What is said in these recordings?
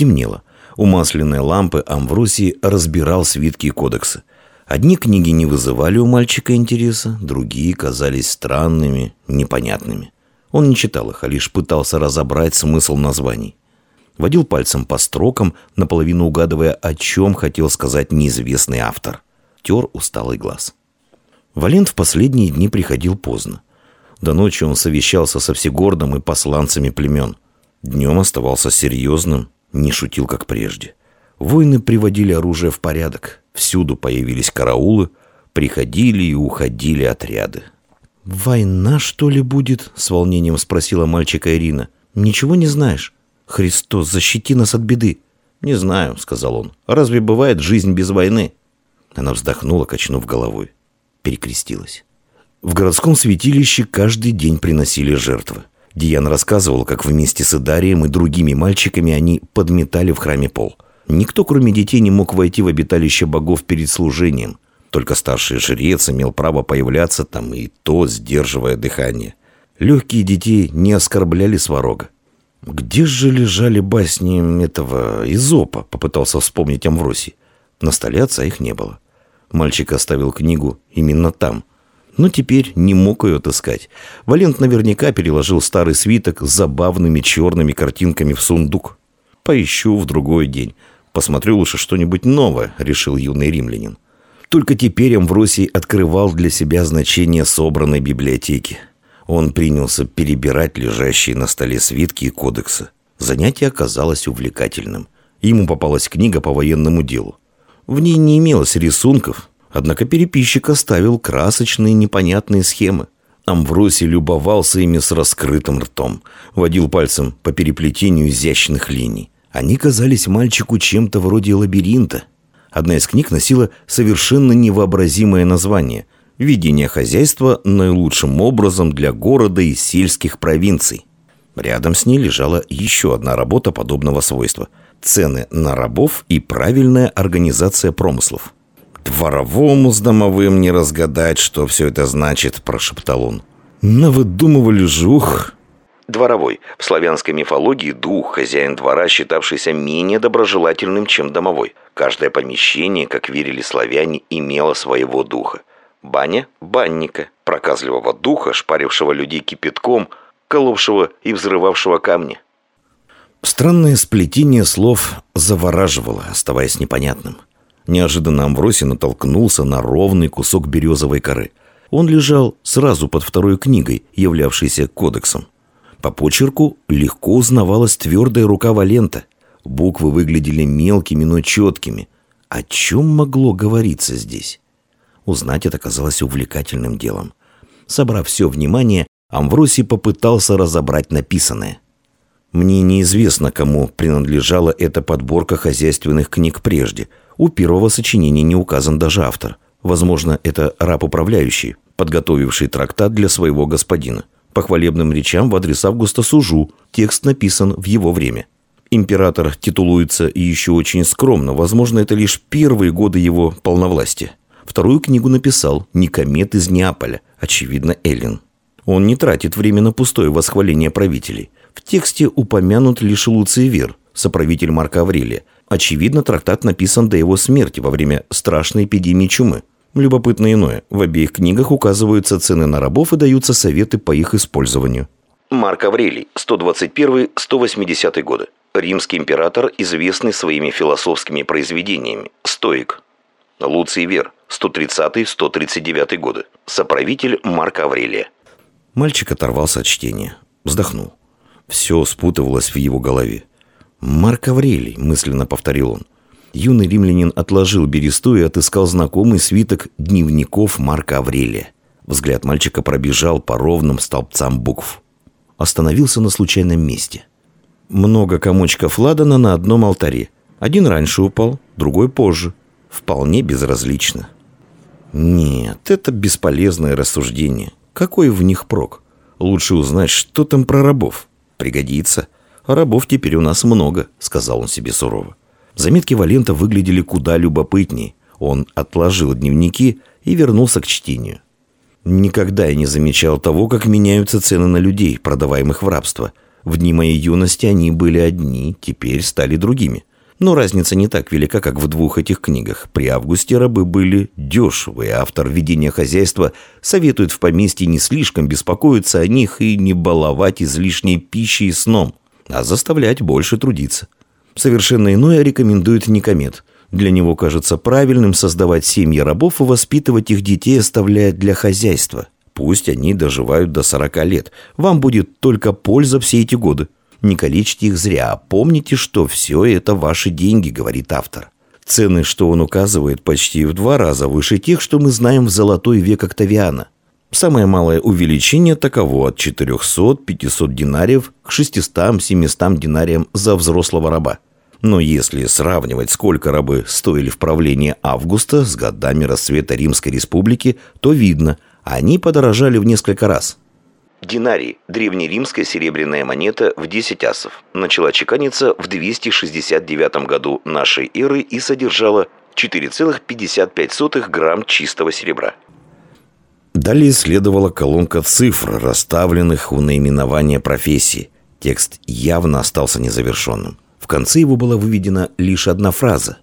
Стемнело. У масляной лампы Амвросий разбирал свитки и кодексы. Одни книги не вызывали у мальчика интереса, другие казались странными, непонятными. Он не читал их, а лишь пытался разобрать смысл названий. Водил пальцем по строкам, наполовину угадывая, о чем хотел сказать неизвестный автор. Тер усталый глаз. Валент в последние дни приходил поздно. До ночи он совещался со Всегордом и посланцами племен. Днем оставался серьезным, не шутил, как прежде. Воины приводили оружие в порядок. Всюду появились караулы, приходили и уходили отряды. «Война, что ли, будет?» — с волнением спросила мальчика Ирина. «Ничего не знаешь? Христос, защити нас от беды!» «Не знаю», — сказал он. «Разве бывает жизнь без войны?» Она вздохнула, качнув головой. Перекрестилась. В городском святилище каждый день приносили жертвы. Диан рассказывал, как вместе с Идарием и другими мальчиками они подметали в храме пол. Никто, кроме детей, не мог войти в обиталище богов перед служением. Только старший жрец имел право появляться там, и то сдерживая дыхание. Легкие детей не оскорбляли сварога. «Где же лежали басни этого Изопа?» — попытался вспомнить Амвросий. На столе отца их не было. Мальчик оставил книгу именно там но теперь не мог ее отыскать. Валент наверняка переложил старый свиток с забавными черными картинками в сундук. «Поищу в другой день. Посмотрю лучше что-нибудь новое», — решил юный римлянин. Только теперь Амвросий открывал для себя значение собранной библиотеки. Он принялся перебирать лежащие на столе свитки и кодексы. Занятие оказалось увлекательным. Ему попалась книга по военному делу. В ней не имелось рисунков, Однако переписчик оставил красочные непонятные схемы. Амвросий любовался ими с раскрытым ртом, водил пальцем по переплетению изящных линий. Они казались мальчику чем-то вроде лабиринта. Одна из книг носила совершенно невообразимое название «Ведение хозяйства наилучшим образом для города и сельских провинций». Рядом с ней лежала еще одна работа подобного свойства «Цены на рабов и правильная организация промыслов». «Дворовому с домовым не разгадать, что все это значит», – прошептал он. «Навыдумывали жух». Дворовой. В славянской мифологии дух, хозяин двора, считавшийся менее доброжелательным, чем домовой. Каждое помещение, как верили славяне, имело своего духа. Баня – банника, проказливого духа, шпарившего людей кипятком, коловшего и взрывавшего камни. Странное сплетение слов завораживало, оставаясь непонятным – Неожиданно Амвросий натолкнулся на ровный кусок березовой коры. Он лежал сразу под второй книгой, являвшейся кодексом. По почерку легко узнавалась твердая рука Валента. Буквы выглядели мелкими, но четкими. О чем могло говориться здесь? Узнать это казалось увлекательным делом. Собрав все внимание, Амвросий попытался разобрать написанное. Мне неизвестно, кому принадлежала эта подборка хозяйственных книг прежде – у первого сочинения не указан даже автор. Возможно, это раб-управляющий, подготовивший трактат для своего господина. По хвалебным речам в адрес Августа сужу. Текст написан в его время. Император титулуется еще очень скромно. Возможно, это лишь первые годы его полновластия. Вторую книгу написал Никомет из Неаполя, очевидно, Эллин. Он не тратит время на пустое восхваление правителей. В тексте упомянут лишь Луций Вер, соправитель Марка Аврелия, Очевидно, трактат написан до его смерти во время страшной эпидемии чумы. Любопытно иное. В обеих книгах указываются цены на рабов и даются советы по их использованию. Марк Аврелий, 121-180 годы. Римский император, известный своими философскими произведениями. Стоик. Луций Вер, 130-139 годы. Соправитель Марка Аврелия. Мальчик оторвался от чтения. Вздохнул. Все спутывалось в его голове. «Марк Аврелий», — мысленно повторил он. Юный римлянин отложил бересту и отыскал знакомый свиток дневников Марка Аврелия. Взгляд мальчика пробежал по ровным столбцам букв. Остановился на случайном месте. Много комочков ладана на одном алтаре. Один раньше упал, другой позже. Вполне безразлично. Нет, это бесполезное рассуждение. Какой в них прок? Лучше узнать, что там про рабов. Пригодится. — «Рабов теперь у нас много», — сказал он себе сурово. Заметки Валента выглядели куда любопытнее. Он отложил дневники и вернулся к чтению. Никогда я не замечал того, как меняются цены на людей, продаваемых в рабство. В дни моей юности они были одни, теперь стали другими. Но разница не так велика, как в двух этих книгах. При августе рабы были дешевые. Автор ведения хозяйства советует в поместье не слишком беспокоиться о них и не баловать излишней пищей и сном, а заставлять больше трудиться. Совершенно иное рекомендует Никомед. Для него кажется правильным создавать семьи рабов и воспитывать их детей, оставляя для хозяйства. Пусть они доживают до 40 лет. Вам будет только польза все эти годы. Не калечьте их зря. Помните, что все это ваши деньги, говорит автор. Цены, что он указывает, почти в два раза выше тех, что мы знаем в золотой век Октавиана. Самое малое увеличение таково от 400-500 динариев к 600-700 динариям за взрослого раба. Но если сравнивать, сколько рабы стоили в правлении Августа с годами расцвета Римской Республики, то видно, они подорожали в несколько раз – Динарий – древнеримская серебряная монета в 10 асов. Начала чеканиться в 269 году нашей эры и содержала 4,55 грамм чистого серебра. Далее следовала колонка цифр, расставленных у наименования профессии. Текст явно остался незавершенным. В конце его была выведена лишь одна фраза.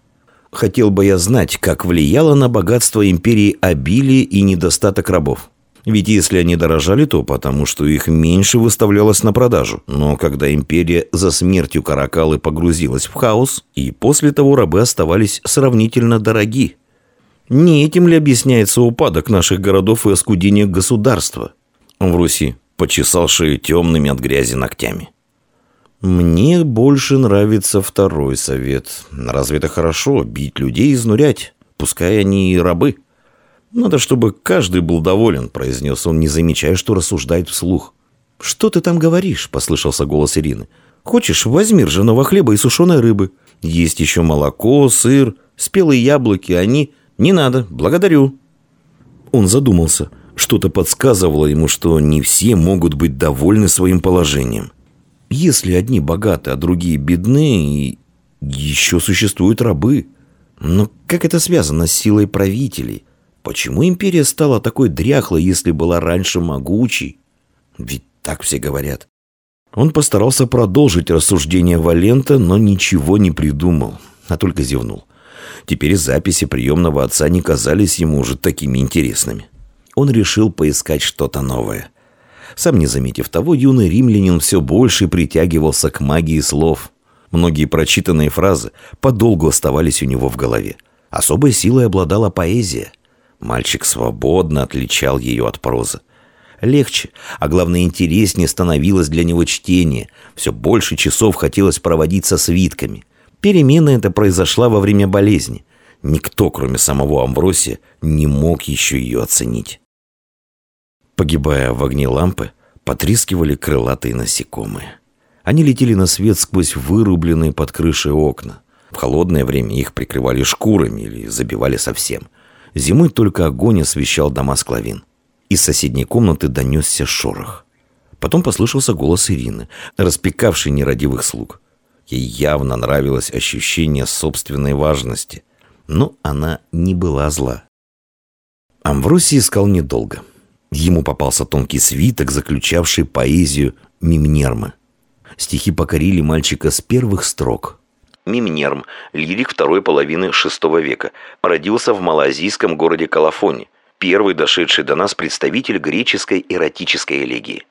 «Хотел бы я знать, как влияло на богатство империи обилие и недостаток рабов». Ведь если они дорожали, то потому, что их меньше выставлялось на продажу. Но когда империя за смертью Каракалы погрузилась в хаос, и после того рабы оставались сравнительно дороги. Не этим ли объясняется упадок наших городов и оскудение государства? В Руси почесал шею темными от грязи ногтями. Мне больше нравится второй совет. Разве это хорошо, бить людей и изнурять? Пускай они и рабы. «Надо, чтобы каждый был доволен», — произнес он, не замечая, что рассуждает вслух. «Что ты там говоришь?» — послышался голос Ирины. «Хочешь, возьми ржаного хлеба и сушеной рыбы. Есть еще молоко, сыр, спелые яблоки. Они... Не надо, благодарю». Он задумался. Что-то подсказывало ему, что не все могут быть довольны своим положением. Если одни богаты, а другие бедны, и еще существуют рабы. Но как это связано с силой правителей? Почему империя стала такой дряхлой, если была раньше могучей? Ведь так все говорят. Он постарался продолжить рассуждение Валента, но ничего не придумал, а только зевнул. Теперь записи приемного отца не казались ему уже такими интересными. Он решил поискать что-то новое. Сам не заметив того, юный римлянин все больше притягивался к магии слов. Многие прочитанные фразы подолгу оставались у него в голове. Особой силой обладала поэзия. Мальчик свободно отличал ее от прозы. Легче, а главное интереснее становилось для него чтение. Все больше часов хотелось проводить со свитками. Перемена эта произошла во время болезни. Никто, кроме самого Амбросия, не мог еще ее оценить. Погибая в огне лампы, потрескивали крылатые насекомые. Они летели на свет сквозь вырубленные под крышей окна. В холодное время их прикрывали шкурами или забивали совсем – Зимой только огонь освещал дома склавин. Из соседней комнаты донесся шорох. Потом послышался голос Ирины, распекавшей нерадивых слуг. Ей явно нравилось ощущение собственной важности, но она не была зла. Амвросий искал недолго. Ему попался тонкий свиток, заключавший поэзию Мимнермы. Стихи покорили мальчика с первых строк. Мимнерм, лирик второй половины VI века, родился в малазийском городе Калафоне, первый дошедший до нас представитель греческой эротической элегии.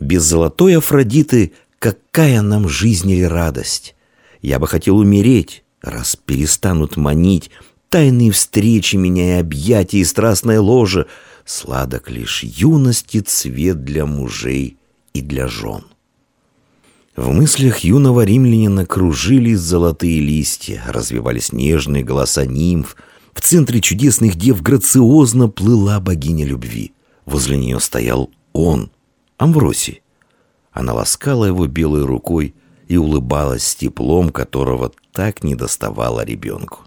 «Без золотой Афродиты какая нам жизнь или радость? Я бы хотел умереть, раз перестанут манить тайные встречи меня и объятия и страстное ложе, сладок лишь юности цвет для мужей и для жен». В мыслях юного римлянина кружились золотые листья, развивались нежные голоса нимф. В центре чудесных дев грациозно плыла богиня любви. Возле нее стоял он, Амвросий. Она ласкала его белой рукой и улыбалась с теплом, которого так не доставала ребенку.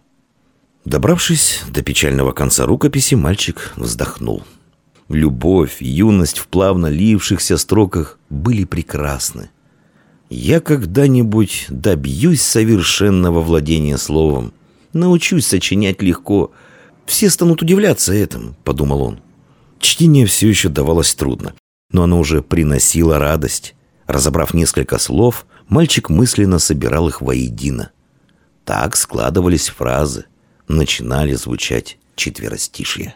Добравшись до печального конца рукописи, мальчик вздохнул. Любовь, юность в плавно лившихся строках были прекрасны. Я когда-нибудь добьюсь совершенного владения словом. Научусь сочинять легко. Все станут удивляться этому, подумал он. Чтение все еще давалось трудно, но оно уже приносило радость. Разобрав несколько слов, мальчик мысленно собирал их воедино. Так складывались фразы, начинали звучать четверостишья.